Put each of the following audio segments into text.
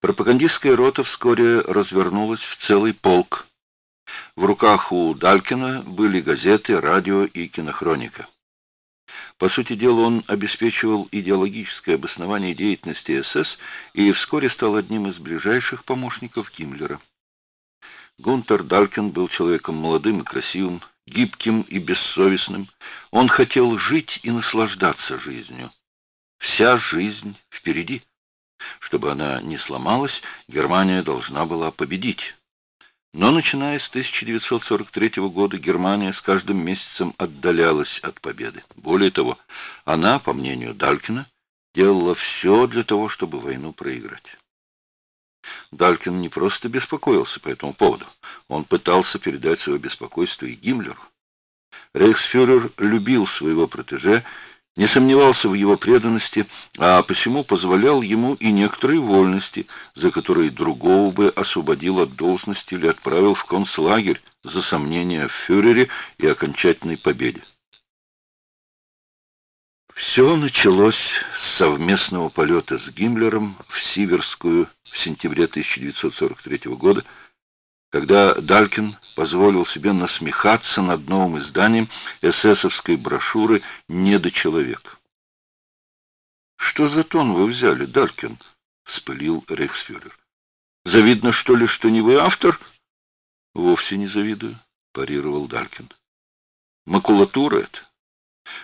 Пропагандистская рота вскоре развернулась в целый полк. В руках у Далькина были газеты, радио и кинохроника. По сути дела, он обеспечивал идеологическое обоснование деятельности СС и вскоре стал одним из ближайших помощников Гиммлера. Гунтер Далькин был человеком молодым и красивым, гибким и бессовестным. Он хотел жить и наслаждаться жизнью. Вся жизнь впереди. Чтобы она не сломалась, Германия должна была победить. Но начиная с 1943 года Германия с каждым месяцем отдалялась от победы. Более того, она, по мнению Далькина, делала все для того, чтобы войну проиграть. Далькин не просто беспокоился по этому поводу, он пытался передать свое беспокойство и Гиммлеру. Рейхсфюрер любил своего протеже не сомневался в его преданности, а посему позволял ему и некоторые вольности, за которые другого бы освободил от должности или отправил в концлагерь за сомнения в фюрере и окончательной победе. Все началось с совместного полета с Гиммлером в Сиверскую в сентябре 1943 года, когда Далькин позволил себе насмехаться над новым изданием эсэсовской брошюры «Недочеловек». «Что за тон вы взяли, Далькин?» — вспылил рейхсфюрер. «Завидно, что ли, что не вы автор?» «Вовсе не завидую», — парировал Далькин. «Макулатура это.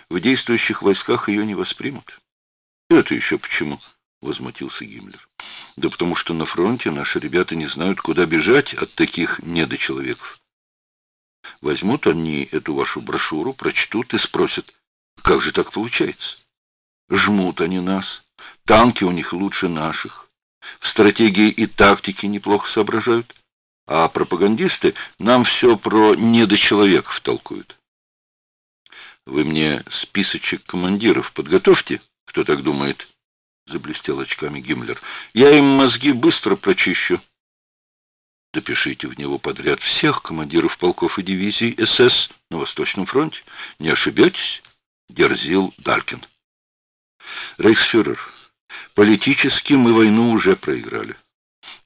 В действующих войсках ее не воспримут». «Это еще почему?» — возмутился Гиммлер. Да потому что на фронте наши ребята не знают, куда бежать от таких недочеловеков. Возьмут они эту вашу брошюру, прочтут и спросят, как же так получается? Жмут они нас, танки у них лучше наших, в стратегии и тактике неплохо соображают, а пропагандисты нам все про недочеловеков толкуют. Вы мне списочек командиров подготовьте, кто так думает, — заблестел очками Гиммлер. «Я им мозги быстро прочищу». Допишите в него подряд всех командиров полков и дивизий СС на Восточном фронте. Не ошибетесь?» — дерзил Далькин. «Рейхсфюрер, политически мы войну уже проиграли.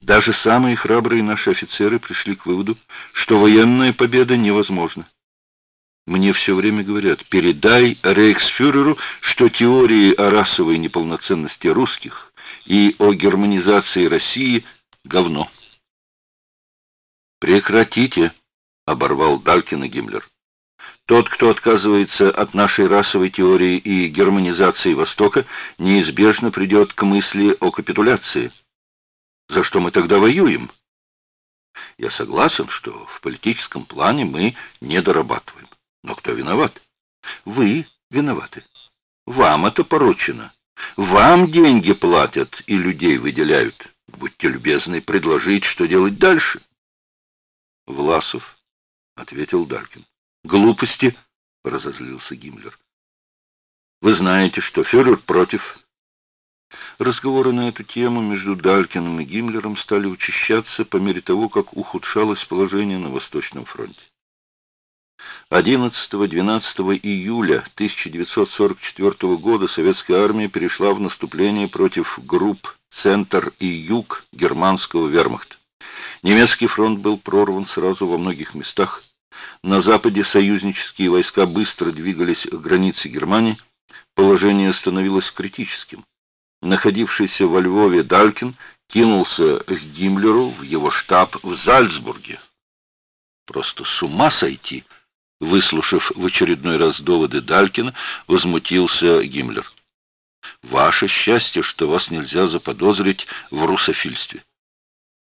Даже самые храбрые наши офицеры пришли к выводу, что военная победа невозможна. Мне все время говорят, передай рейхсфюреру, что теории о расовой неполноценности русских и о германизации России — говно. «Прекратите!» — оборвал Далькин и Гиммлер. «Тот, кто отказывается от нашей расовой теории и германизации Востока, неизбежно придет к мысли о капитуляции. За что мы тогда воюем?» Я согласен, что в политическом плане мы не дорабатываем. Но кто виноват? Вы виноваты. Вам это поручено. Вам деньги платят и людей выделяют. Будьте любезны предложить, что делать дальше. Власов, — ответил Далькин. Глупости, — разозлился Гиммлер. Вы знаете, что фюрер против. Разговоры на эту тему между Далькиным и Гиммлером стали учащаться по мере того, как ухудшалось положение на Восточном фронте. 11-12 июля 1944 года советская армия перешла в наступление против групп «Центр» и «Юг» германского вермахта. Немецкий фронт был прорван сразу во многих местах. На западе союзнические войска быстро двигались к границе Германии. Положение становилось критическим. Находившийся во Львове Далькин кинулся к Гиммлеру в его штаб в Зальцбурге. Просто с ума сойти! Выслушав в очередной раз доводы Далькина, возмутился Гиммлер. «Ваше счастье, что вас нельзя заподозрить в русофильстве.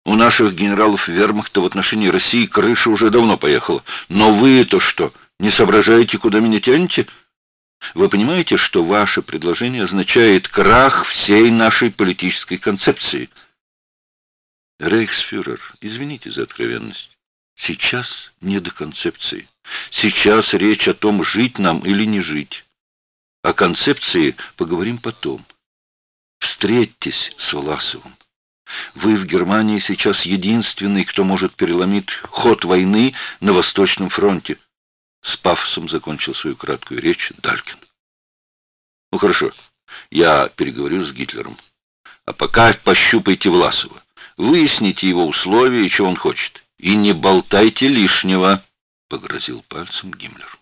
У наших генералов вермахта в отношении России крыша уже давно поехала. Но вы-то что, не соображаете, куда меня тянете? Вы понимаете, что ваше предложение означает крах всей нашей политической концепции?» Рейхсфюрер, извините за откровенность. Сейчас не до концепции. Сейчас речь о том, жить нам или не жить. О концепции поговорим потом. Встретьтесь с Власовым. Вы в Германии сейчас единственный, кто может переломить ход войны на Восточном фронте. С пафосом закончил свою краткую речь Далькин. Ну хорошо, я переговорю с Гитлером. А пока пощупайте Власова. Выясните его условия и что он хочет. И не болтайте лишнего, — погрозил пальцем Гиммлер.